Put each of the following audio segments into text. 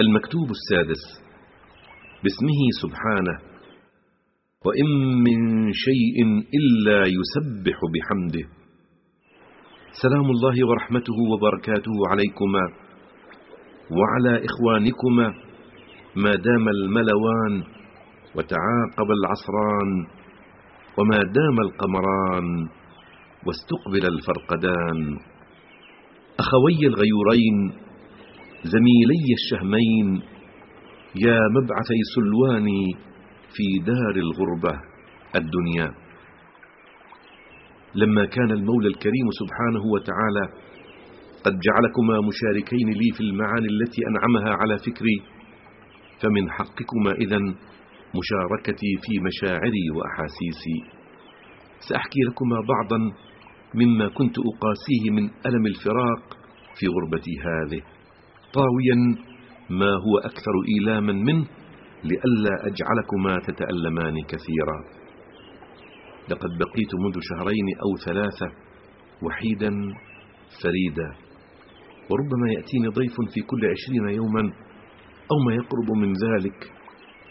المكتوب السادس. باسمه سبحانه. وإن من شيء إلا يسبح بحمده. سلام الله ورحمته وبركاته عليكما. وعلى إخوانكما ما دام الملوان وتعاقب العصران وما دام القمران واستقبل الفرقدان. أخوي الغيورين زميلي الشهمين يا مبعثي سلواني في دار الغربة الدنيا. لما كان المولى الكريم سبحانه وتعالى قد جعلكما مشاركين لي في المعاني التي أنعمها على فكري فمن حقكما إذا مشاركتي في مشاعري وأحاسيسي. سأحكي لكما بعضا مما كنت أقاسيه من ألم الفراق في غربتي هذه. طاويا ما هو أكثر إيلاما منه لئلا أجعلكما تتألمان كثيرا. لقد بقيت منذ شهرين أو ثلاثة وحيدا فريدا وربما يأتيني ضيف في كل عشرين يوما أو ما يقرب من ذلك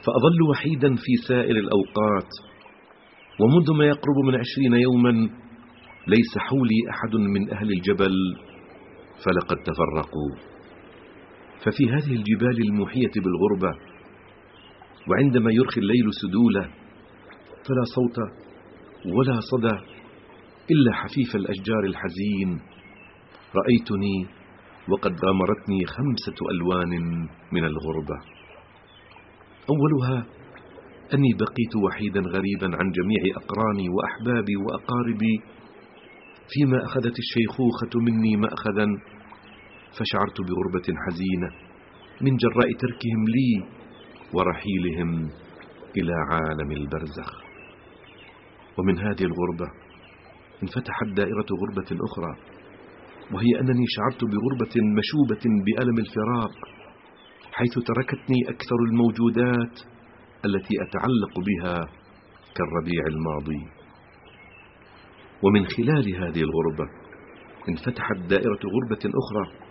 فأظل وحيدا في سائر الأوقات. ومنذ ما يقرب من عشرين يوما ليس حولي أحد من أهل الجبل فلقد تفرقوا. ففي هذه الجبال الموحية بالغربة وعندما يرخي الليل سدولا فلا صوت ولا صدى إلا حفيف الأشجار الحزين. رأيتني وقد غامرتني خمسة ألوان من الغربة. أولها أني بقيت وحيدا غريبا عن جميع أقراني وأحبابي وأقاربي فيما أخذت الشيخوخة مني مأخذا فشعرت بغربة حزينة من جراء تركهم لي ورحيلهم إلى عالم البرزخ. ومن هذه الغربة انفتحت دائرة غربة أخرى وهي أنني شعرت بغربة مشوبة بألم الفراق حيث تركتني أكثر الموجودات التي أتعلق بها كالربيع الماضي. ومن خلال هذه الغربة انفتحت دائرة غربة أخرى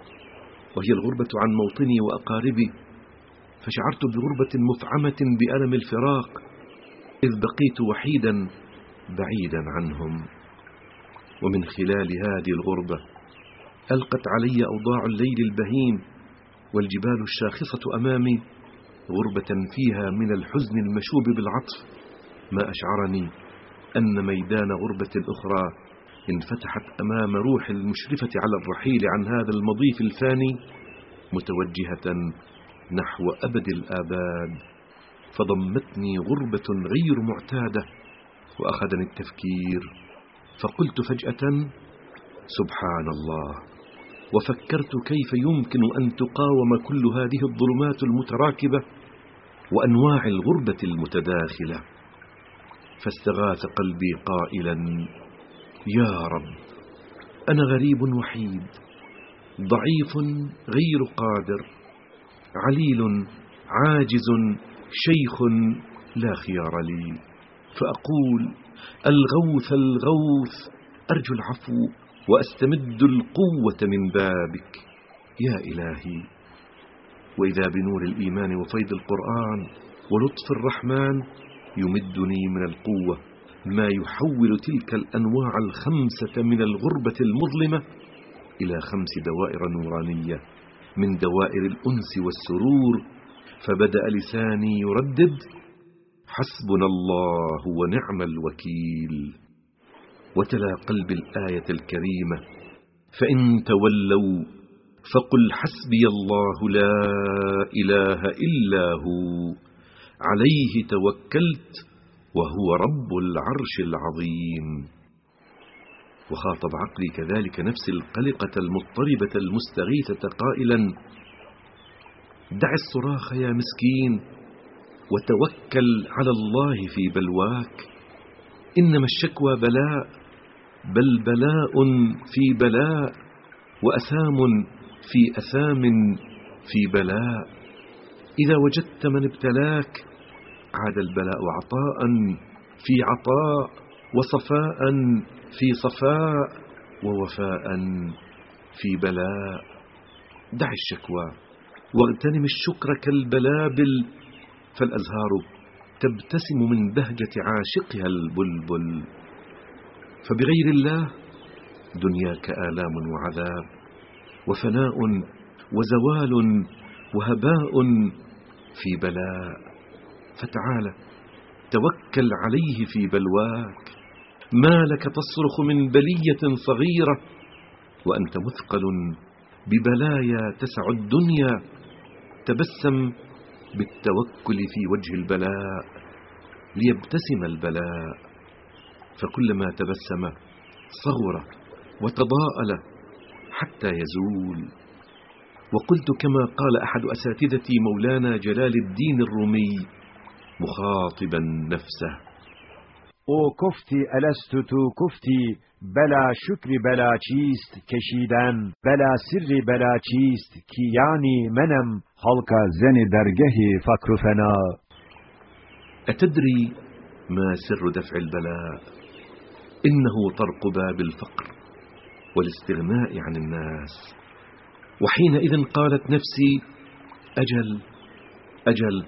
وهي الغربة عن موطني وأقاربي فشعرت بغربة مفعمة بألم الفراق إذ بقيت وحيدا بعيدا عنهم. ومن خلال هذه الغربة ألقت علي أوضاع الليل البهيم والجبال الشاخصة أمامي غربة فيها من الحزن المشوب بالعطف ما أشعرني أن ميدان غربة أخرى انفتحت أمام روح المشرفة على الرحيل عن هذا المضيف الفاني متوجهة نحو أبد الآباد. فضمتني غربة غير معتادة وأخذني التفكير. فقلت فجأة سبحان الله. وفكرت كيف يمكن أن تقاوم كل هذه الظلمات المتراكبة وأنواع الغربة المتداخلة. فاستغاث قلبي قائلا يا رب أنا غريب وحيد ضعيف غير قادر عليل عاجز شيخ لا خيار لي فأقول الغوث الغوث أرجو العفو وأستمد القوة من بابك. يا إلهي وإذا بنور الإيمان وفيض القرآن ولطف الرحمن يمدني من القوة. ما يحول تلك الأنواع الخمسة من الغربة المظلمة إلى خمس دوائر نورانية من دوائر الأنس والسرور فبدأ لساني يردد حسبنا الله ونعم الوكيل. وتلا قلب الآية الكريمة فإن تولوا فقل حسبي الله لا إله إلا هو عليه توكلت وهو رب العرش العظيم. وخاطب عقلي كذلك نفس القلقة المضطربة المستغيثة قائلا دع الصراخ يا مسكين وتوكل على الله في بلواك. إنما الشكوى بلاء بل بلاء في بلاء وأثام في أثام في بلاء. إذا وجدت من ابتلاك عاد البلاء عطاء في عطاء وصفاء في صفاء ووفاء في بلاء. دع الشكوى واغتنم الشكر كالبلابل فالأزهار تبتسم من بهجة عاشقها البلبل. فبغير الله دنياك آلام وعذاب وفناء وزوال وهباء في بلاء. فتعال توكل عليه في بلواك. ما لك تصرخ من بلية صغيرة وأنت مثقل ببلايا تسع الدنيا. تبسم بالتوكل في وجه البلاء ليبتسم البلاء. فكلما تبسم صغر وتضاءل حتى يزول. وقلت كما قال أحد أساتذتي مولانا جلال الدين الرومي مخاطبا نفسه. او گفت الست و تو گفتی بلی شکر بلا چیست کشیدن بلا سر بلا چیست که یعنی منم حلقه زن درگه فقر و فنا. أتدري ما سر دفع البلاء؟ إنه طرق باب الفقر والاستغناء عن الناس. وحينئذ قالت نفسي أجل أجل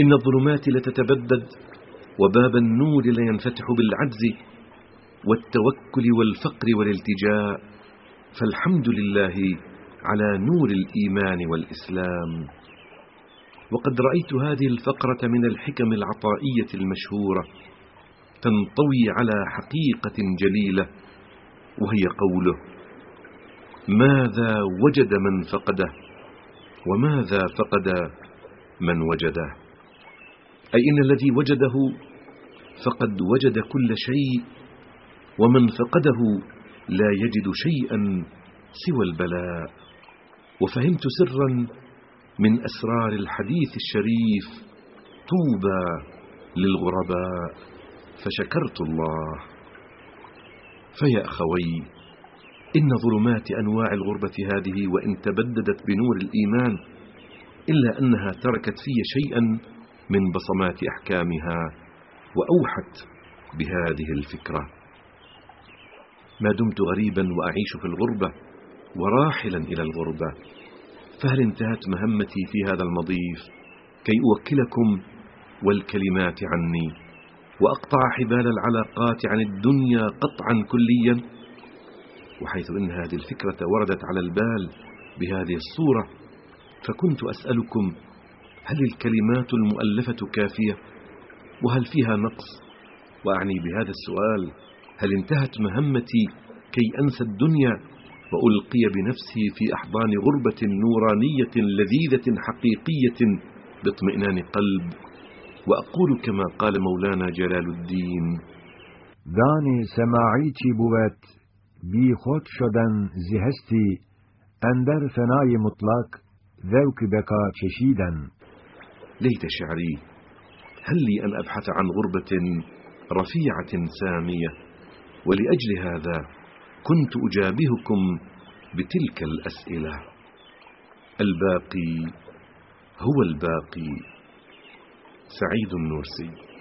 إن الظلمات لتتبدد وباب النور لينفتح بالعجز والتوكل والفقر والالتجاء فالحمد لله على نور الإيمان والإسلام. وقد رأيت هذه الفقرة من الحكم العطائية المشهورة تنطوي على حقيقة جليلة وهي قوله ماذا وجد من فقده وماذا فقد من وجده؟ أي إن الذي وجده فقد وجد كل شيء ومن فقده لا يجد شيئا سوى البلاء. وفهمت سرا من أسرار الحديث الشريف طوبى للغرباء فشكرت الله. فيا أخوي إن ظلمات أنواع الغربة هذه وإن تبددت بنور الإيمان إلا أنها تركت في شيئا من بصمات أحكامها وأوحت بهذه الفكرة. ما دمت غريبا وأعيش في الغربة وراحلا إلى الغربة فهل انتهت مهمتي في هذا المضيف كي أوكلكم والكلمات عني وأقطع حبال العلاقات عن الدنيا قطعا كليا؟ وحيث إن هذه الفكرة وردت على البال بهذه الصورة فكنت أسألكم هل الكلمات المؤلفة كافية؟ وهل فيها نقص؟ وأعني بهذا السؤال هل انتهت مهمتي كي أنسى الدنيا وألقي بنفسي في أحضان غربة نورانية لذيذة حقيقية باطمئنان قلب؟ وأقول كما قال مولانا جلال الدين. دانی سماع چه بود بی خود شدن ز هستی اندر فنای مطلق ذوق بقا چشیدن ليت شعري هل لي أن أبحث عن غربة رفيعة سامية؟ ولأجل هذا كنت أجابهكم بتلك الأسئلة. الباقي هو الباقي. سعيد النورسي.